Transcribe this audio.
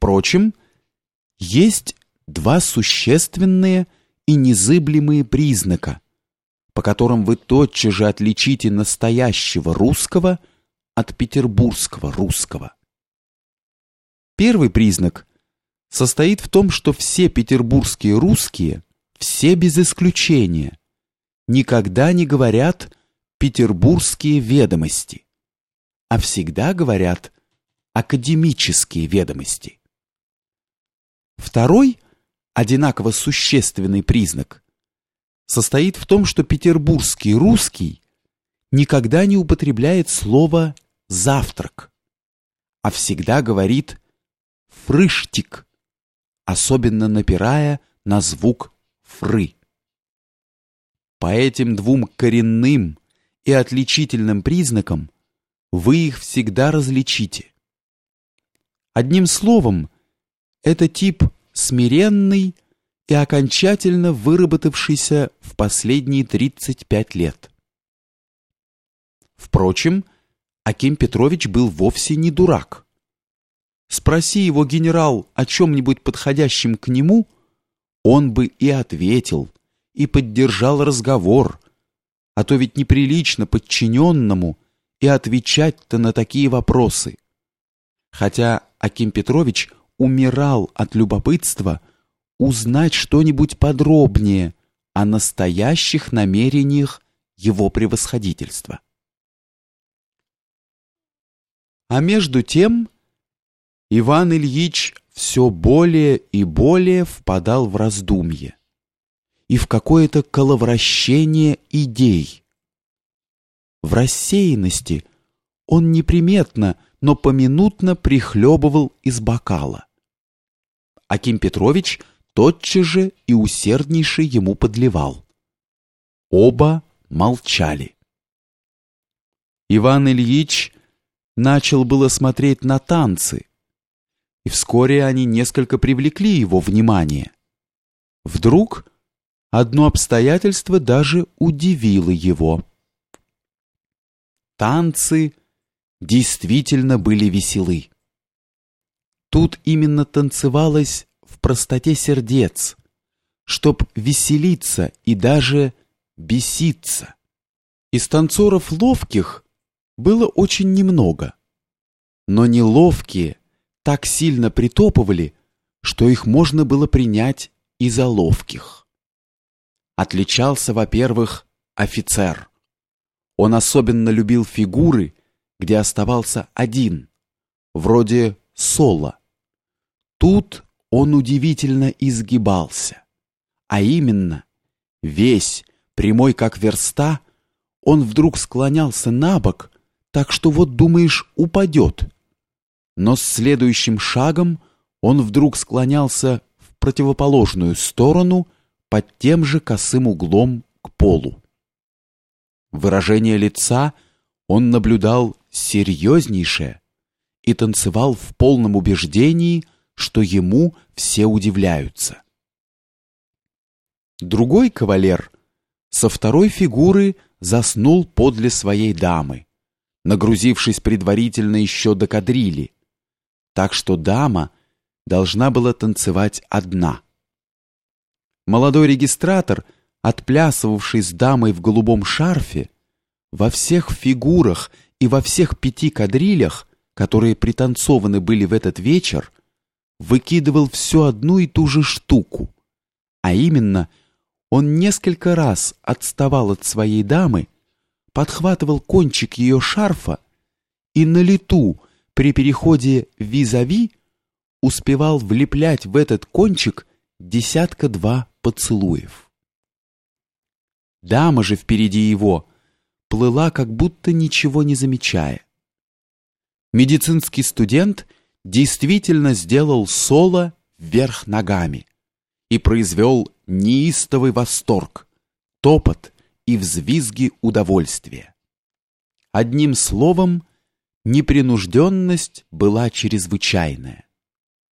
Впрочем, есть два существенные и незыблемые признака, по которым вы тотчас же отличите настоящего русского от петербургского русского. Первый признак состоит в том, что все петербургские русские, все без исключения, никогда не говорят петербургские ведомости, а всегда говорят академические ведомости. Второй, одинаково существенный признак состоит в том, что петербургский русский никогда не употребляет слово «завтрак», а всегда говорит «фрыштик», особенно напирая на звук «фры». По этим двум коренным и отличительным признакам вы их всегда различите. Одним словом, это тип смиренный и окончательно выработавшийся в последние 35 лет. Впрочем, Аким Петрович был вовсе не дурак. Спроси его генерал о чем-нибудь подходящем к нему, он бы и ответил, и поддержал разговор, а то ведь неприлично подчиненному и отвечать-то на такие вопросы. Хотя Аким Петрович умирал от любопытства узнать что-нибудь подробнее о настоящих намерениях его превосходительства. А между тем Иван Ильич все более и более впадал в раздумье и в какое-то коловращение идей. В рассеянности он неприметно, но поминутно прихлебывал из бокала. Аким Петрович тотчас же и усерднейше ему подливал. Оба молчали. Иван Ильич начал было смотреть на танцы, и вскоре они несколько привлекли его внимание. Вдруг одно обстоятельство даже удивило его. Танцы действительно были веселы. Тут именно танцевалось простоте сердец, чтоб веселиться и даже беситься. Из танцоров ловких было очень немного, но неловкие так сильно притопывали, что их можно было принять и за ловких. Отличался, во-первых, офицер. Он особенно любил фигуры, где оставался один, вроде соло. Тут он удивительно изгибался. А именно, весь, прямой как верста, он вдруг склонялся на бок, так что вот думаешь, упадет. Но с следующим шагом он вдруг склонялся в противоположную сторону под тем же косым углом к полу. Выражение лица он наблюдал серьезнейшее и танцевал в полном убеждении, что ему все удивляются. Другой кавалер со второй фигуры заснул подле своей дамы, нагрузившись предварительно еще до кадрили, так что дама должна была танцевать одна. Молодой регистратор, отплясывавший с дамой в голубом шарфе, во всех фигурах и во всех пяти кадрилях, которые пританцованы были в этот вечер, выкидывал всю одну и ту же штуку, а именно он несколько раз отставал от своей дамы, подхватывал кончик ее шарфа и на лету при переходе визави успевал влеплять в этот кончик десятка-два поцелуев. Дама же впереди его плыла, как будто ничего не замечая. Медицинский студент — действительно сделал соло вверх ногами и произвел неистовый восторг, топот и взвизги удовольствия. Одним словом, непринужденность была чрезвычайная.